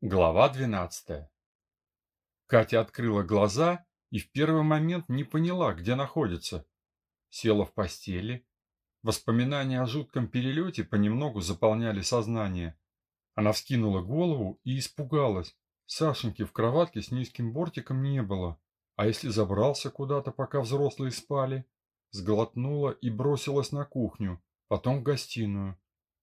Глава 12. Катя открыла глаза и в первый момент не поняла, где находится. Села в постели. Воспоминания о жутком перелете понемногу заполняли сознание. Она вскинула голову и испугалась. Сашеньки в кроватке с низким бортиком не было. А если забрался куда-то, пока взрослые спали? Сглотнула и бросилась на кухню, потом в гостиную.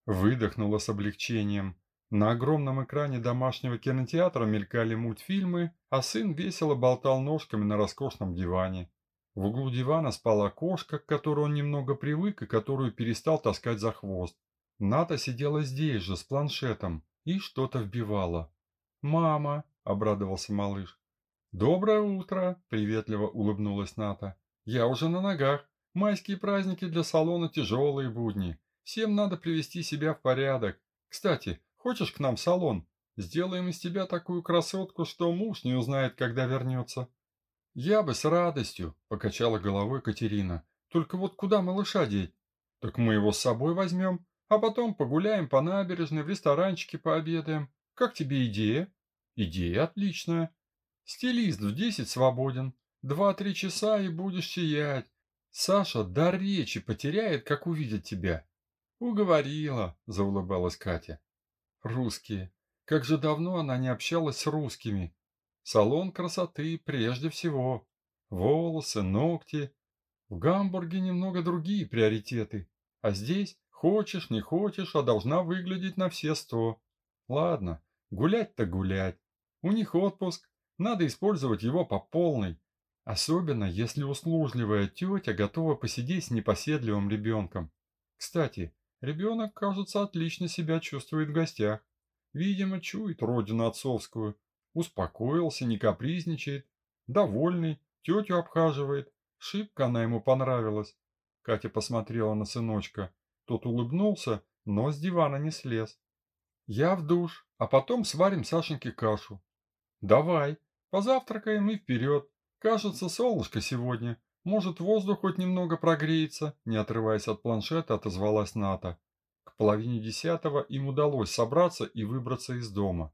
Выдохнула с облегчением. На огромном экране домашнего кинотеатра мелькали мультфильмы, а сын весело болтал ножками на роскошном диване. В углу дивана спала кошка, к которой он немного привык и которую перестал таскать за хвост. Ната сидела здесь же, с планшетом, и что-то вбивала. «Мама!» – обрадовался малыш. «Доброе утро!» – приветливо улыбнулась Ната. «Я уже на ногах. Майские праздники для салона тяжелые будни. Всем надо привести себя в порядок. Кстати, Хочешь к нам в салон? Сделаем из тебя такую красотку, что муж не узнает, когда вернется». «Я бы с радостью», — покачала головой Катерина. «Только вот куда малыша деть?» «Так мы его с собой возьмем, а потом погуляем по набережной, в ресторанчике пообедаем. Как тебе идея?» «Идея отличная. Стилист в десять свободен. Два-три часа и будешь сиять. Саша до речи потеряет, как увидит тебя». «Уговорила», — заулыбалась Катя. Русские. Как же давно она не общалась с русскими. Салон красоты прежде всего. Волосы, ногти. В Гамбурге немного другие приоритеты. А здесь хочешь, не хочешь, а должна выглядеть на все сто. Ладно, гулять-то гулять. У них отпуск. Надо использовать его по полной. Особенно, если услужливая тетя готова посидеть с непоседливым ребенком. Кстати, Ребенок, кажется, отлично себя чувствует в гостях. Видимо, чует родину отцовскую. Успокоился, не капризничает. Довольный, тетю обхаживает. Шибко она ему понравилась. Катя посмотрела на сыночка. Тот улыбнулся, но с дивана не слез. «Я в душ, а потом сварим Сашеньке кашу». «Давай, позавтракаем и вперед. Кажется, солнышко сегодня. «Может, воздух хоть немного прогреется?» Не отрываясь от планшета, отозвалась Ната. К половине десятого им удалось собраться и выбраться из дома.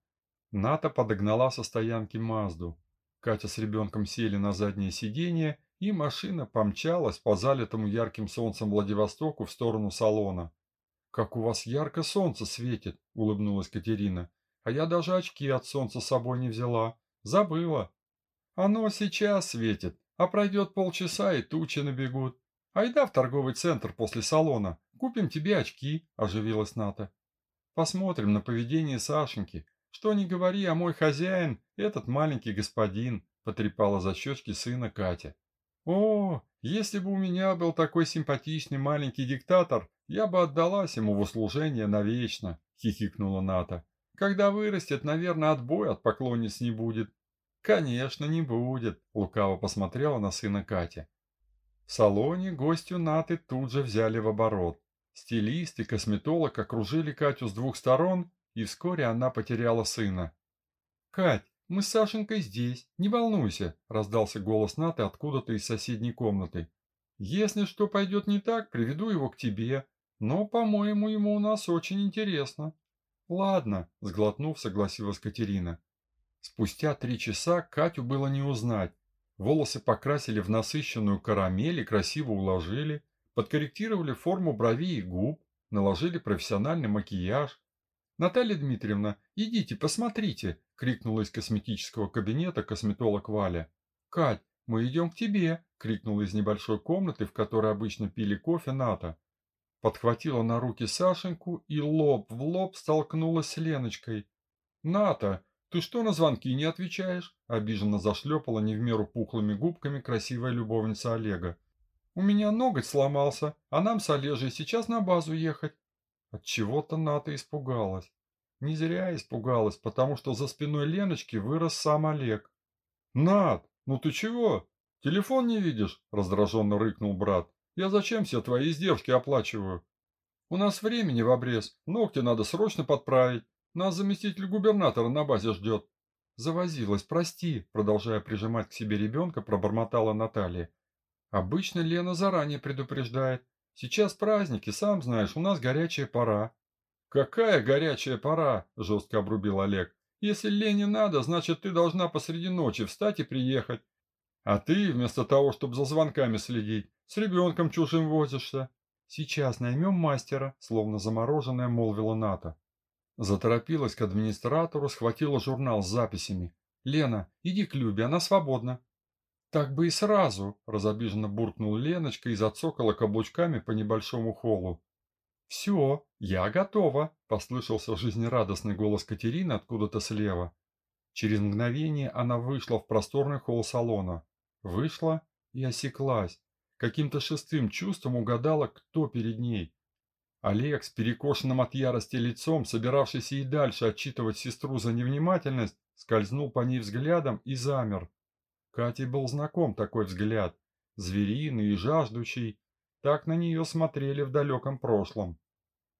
Ната подогнала со стоянки Мазду. Катя с ребенком сели на заднее сиденье, и машина помчалась по залитому ярким солнцем Владивостоку в сторону салона. «Как у вас ярко солнце светит!» – улыбнулась Катерина. «А я даже очки от солнца с собой не взяла. Забыла». «Оно сейчас светит, а пройдет полчаса, и тучи набегут. Айда в торговый центр после салона. Купим тебе очки, оживилась Ната. Посмотрим на поведение Сашеньки. Что ни говори, а мой хозяин, этот маленький господин, потрепала за щечки сына Катя. О, если бы у меня был такой симпатичный маленький диктатор, я бы отдалась ему в услужение навечно, хихикнула Ната. Когда вырастет, наверное, отбоя от поклонниц не будет. «Конечно, не будет», – лукаво посмотрела на сына Катя. В салоне гостю Наты тут же взяли в оборот. Стилист и косметолог окружили Катю с двух сторон, и вскоре она потеряла сына. «Кать, мы с Сашенькой здесь, не волнуйся», – раздался голос Наты откуда-то из соседней комнаты. «Если что пойдет не так, приведу его к тебе, но, по-моему, ему у нас очень интересно». «Ладно», – сглотнув, согласилась Катерина. Спустя три часа Катю было не узнать. Волосы покрасили в насыщенную карамель и красиво уложили, подкорректировали форму бровей и губ, наложили профессиональный макияж. «Наталья Дмитриевна, идите, посмотрите!» – крикнула из косметического кабинета косметолог Валя. «Кать, мы идем к тебе!» – крикнула из небольшой комнаты, в которой обычно пили кофе Ната. Подхватила на руки Сашеньку и лоб в лоб столкнулась с Леночкой. «Ната, «Ты что на звонки не отвечаешь?» – обиженно зашлепала не в меру пухлыми губками красивая любовница Олега. «У меня ноготь сломался, а нам с Олежей сейчас на базу ехать». От чего то Ната испугалась. Не зря испугалась, потому что за спиной Леночки вырос сам Олег. «Над, ну ты чего? Телефон не видишь?» – раздраженно рыкнул брат. «Я зачем все твои издержки оплачиваю?» «У нас времени в обрез, ногти надо срочно подправить. Нас заместитель губернатора на базе ждет. Завозилась, прости, продолжая прижимать к себе ребенка, пробормотала Наталья. Обычно Лена заранее предупреждает. Сейчас праздники, сам знаешь, у нас горячая пора. Какая горячая пора, жестко обрубил Олег. Если Лене надо, значит, ты должна посреди ночи встать и приехать. А ты, вместо того, чтобы за звонками следить, с ребенком чужим возишься. Сейчас наймем мастера, словно замороженная молвила Ната. Заторопилась к администратору, схватила журнал с записями. «Лена, иди к Любе, она свободна». «Так бы и сразу», – разобиженно буркнул Леночка и зацокала каблучками по небольшому холлу. «Все, я готова», – послышался жизнерадостный голос Катерины откуда-то слева. Через мгновение она вышла в просторный холл салона. Вышла и осеклась. Каким-то шестым чувством угадала, кто перед ней. Олег с перекошенным от ярости лицом, собиравшийся и дальше отчитывать сестру за невнимательность, скользнул по ней взглядом и замер. Кате был знаком такой взгляд, звериный и жаждущий. Так на нее смотрели в далеком прошлом.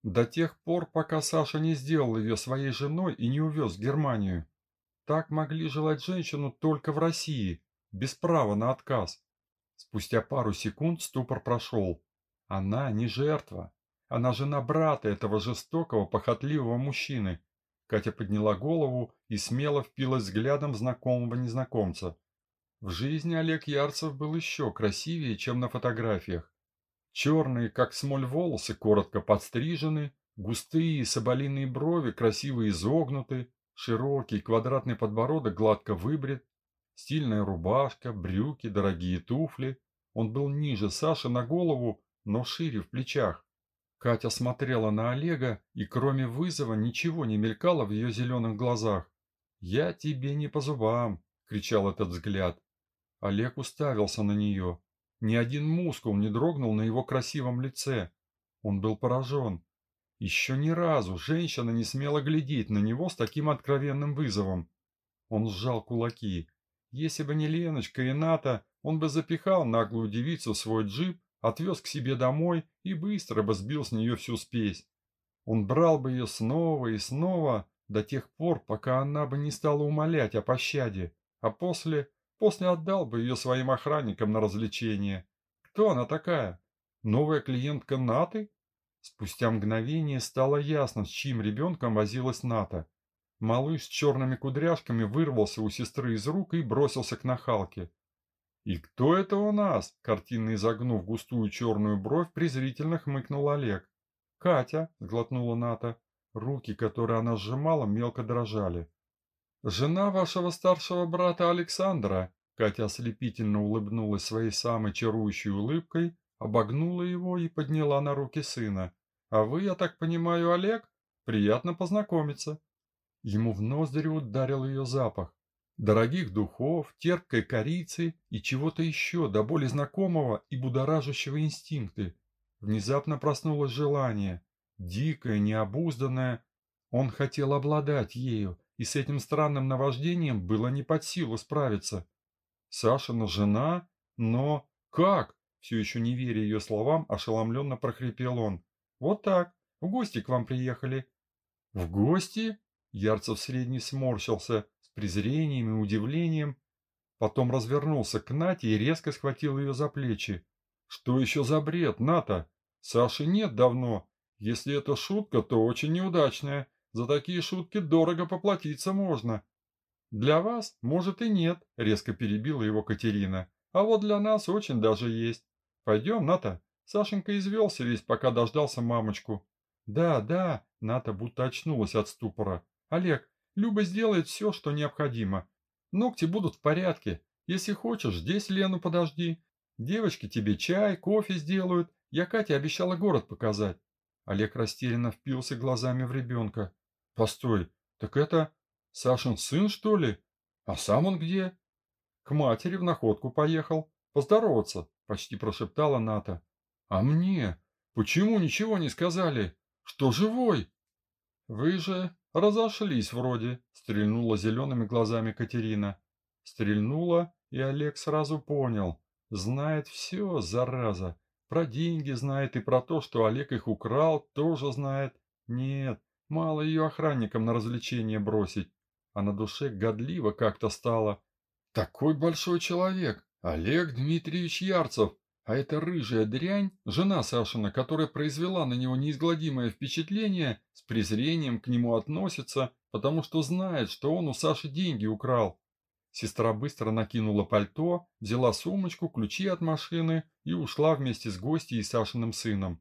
До тех пор, пока Саша не сделал ее своей женой и не увез в Германию. Так могли желать женщину только в России, без права на отказ. Спустя пару секунд ступор прошел. Она не жертва. Она жена брата этого жестокого, похотливого мужчины. Катя подняла голову и смело впилась взглядом знакомого незнакомца. В жизни Олег Ярцев был еще красивее, чем на фотографиях. Черные, как смоль, волосы коротко подстрижены, густые соболиные брови красиво изогнуты, широкий квадратный подбородок гладко выбрит, стильная рубашка, брюки, дорогие туфли. Он был ниже Саши на голову, но шире в плечах. Катя смотрела на Олега, и кроме вызова ничего не мелькало в ее зеленых глазах. «Я тебе не по зубам!» – кричал этот взгляд. Олег уставился на нее. Ни один мускул не дрогнул на его красивом лице. Он был поражен. Еще ни разу женщина не смела глядеть на него с таким откровенным вызовом. Он сжал кулаки. Если бы не Леночка и Ната, он бы запихал наглую девицу в свой джип, отвез к себе домой и быстро бы сбил с нее всю спесь. Он брал бы ее снова и снова до тех пор, пока она бы не стала умолять о пощаде, а после После отдал бы ее своим охранникам на развлечение. Кто она такая? Новая клиентка Наты? Спустя мгновение стало ясно, с чьим ребенком возилась Ната. Малыш с черными кудряшками вырвался у сестры из рук и бросился к нахалке. «И кто это у нас?» – картинно изогнув густую черную бровь, презрительно хмыкнул Олег. «Катя», – сглотнула Ната. Руки, которые она сжимала, мелко дрожали. «Жена вашего старшего брата Александра», Катя ослепительно улыбнулась своей самой чарующей улыбкой, обогнула его и подняла на руки сына. «А вы, я так понимаю, Олег? Приятно познакомиться». Ему в ноздри ударил ее запах. Дорогих духов, терпкой корицы и чего-то еще, до боли знакомого и будоражащего инстинкты. Внезапно проснулось желание, дикое, необузданное. Он хотел обладать ею, и с этим странным наваждением было не под силу справиться. Сашина жена? Но как? Все еще не веря ее словам, ошеломленно прохрипел он. Вот так, в гости к вам приехали. В гости? Ярцев средний сморщился презрением и удивлением. Потом развернулся к Нате и резко схватил ее за плечи. Что еще за бред, Ната? Саши нет давно. Если это шутка, то очень неудачная. За такие шутки дорого поплатиться можно. Для вас, может, и нет, резко перебила его Катерина. А вот для нас очень даже есть. Пойдем, Ната. Сашенька извелся весь, пока дождался мамочку. Да, да, Ната будто очнулась от ступора. Олег, Люба сделает все, что необходимо. Ногти будут в порядке. Если хочешь, здесь Лену подожди. Девочки тебе чай, кофе сделают. Я Кате обещала город показать. Олег растерянно впился глазами в ребенка. Постой, так это Сашин сын, что ли? А сам он где? К матери в находку поехал. Поздороваться, почти прошептала Ната. А мне? Почему ничего не сказали? Что живой? Вы же разошлись вроде, стрельнула зелеными глазами Катерина. Стрельнула, и Олег сразу понял. Знает все, зараза. Про деньги знает и про то, что Олег их украл, тоже знает. Нет, Мало ее охранникам на развлечение бросить. А на душе годливо как-то стало. Такой большой человек, Олег Дмитриевич Ярцев. А эта рыжая дрянь, жена Сашина, которая произвела на него неизгладимое впечатление, с презрением к нему относится, потому что знает, что он у Саши деньги украл. Сестра быстро накинула пальто, взяла сумочку, ключи от машины и ушла вместе с гостьей и Сашиным сыном.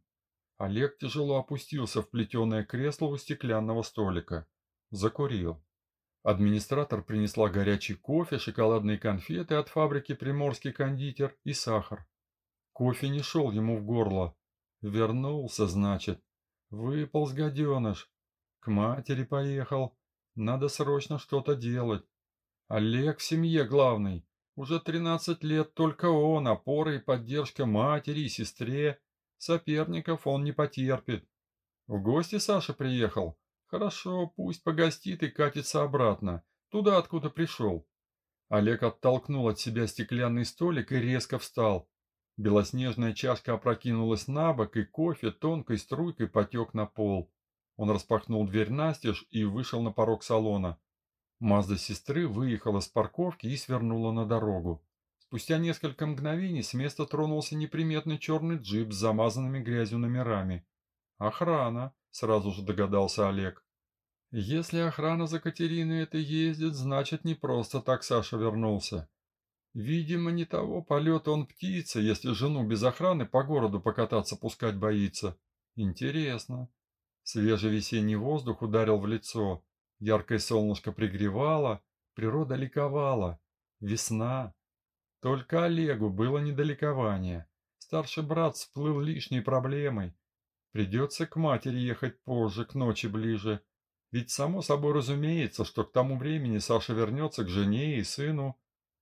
Олег тяжело опустился в плетеное кресло у стеклянного столика. Закурил. Администратор принесла горячий кофе, шоколадные конфеты от фабрики «Приморский кондитер» и сахар. Кофе не шел ему в горло. Вернулся, значит. Выполз гаденыш. К матери поехал. Надо срочно что-то делать. Олег в семье главный. Уже тринадцать лет только он, опора и поддержка матери и сестре. Соперников он не потерпит. В гости Саша приехал. Хорошо, пусть погостит и катится обратно, туда, откуда пришел. Олег оттолкнул от себя стеклянный столик и резко встал. Белоснежная чашка опрокинулась на бок, и кофе тонкой струйкой потек на пол. Он распахнул дверь настежь и вышел на порог салона. Мазда сестры выехала с парковки и свернула на дорогу. Спустя несколько мгновений с места тронулся неприметный черный джип с замазанными грязью номерами. «Охрана», — сразу же догадался Олег. «Если охрана за Катериной это ездит, значит, не просто так Саша вернулся. Видимо, не того полета он птица, если жену без охраны по городу покататься пускать боится. Интересно». Свежий весенний воздух ударил в лицо. Яркое солнышко пригревало, природа ликовала. Весна. Только Олегу было недалекование. Старший брат всплыл лишней проблемой. Придется к матери ехать позже, к ночи ближе. Ведь само собой разумеется, что к тому времени Саша вернется к жене и сыну.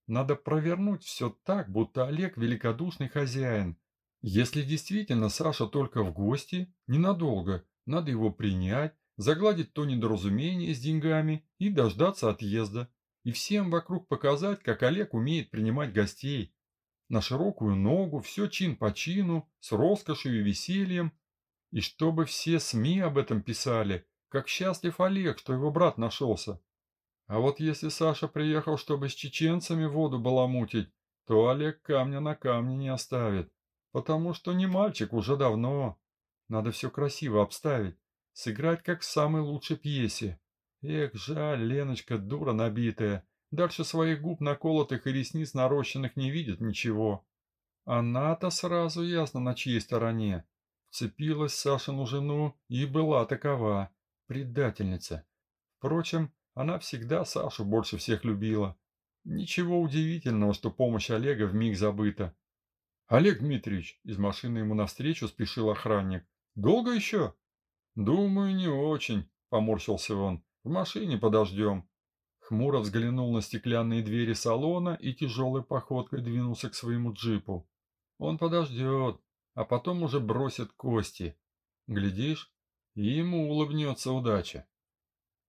Надо провернуть все так, будто Олег великодушный хозяин. Если действительно Саша только в гости, ненадолго, надо его принять, загладить то недоразумение с деньгами и дождаться отъезда и всем вокруг показать, как Олег умеет принимать гостей. На широкую ногу, все чин по чину, с роскошью и весельем. И чтобы все СМИ об этом писали, как счастлив Олег, что его брат нашелся. А вот если Саша приехал, чтобы с чеченцами воду баламутить, то Олег камня на камне не оставит. Потому что не мальчик уже давно. Надо все красиво обставить, сыграть как в самой лучшей пьесе. Эх, жаль, Леночка, дура набитая. Дальше своих губ наколотых и ресниц нарощенных не видит ничего. Она-то сразу ясно на чьей стороне. Вцепилась Сашину жену и была такова. Предательница. Впрочем, она всегда Сашу больше всех любила. Ничего удивительного, что помощь Олега вмиг забыта. «Олег Дмитриевич!» – из машины ему навстречу спешил охранник. «Долго еще?» «Думаю, не очень», – поморщился он. В машине подождем. Хмуро взглянул на стеклянные двери салона и тяжелой походкой двинулся к своему джипу. Он подождет, а потом уже бросит кости. Глядишь, и ему улыбнется удача.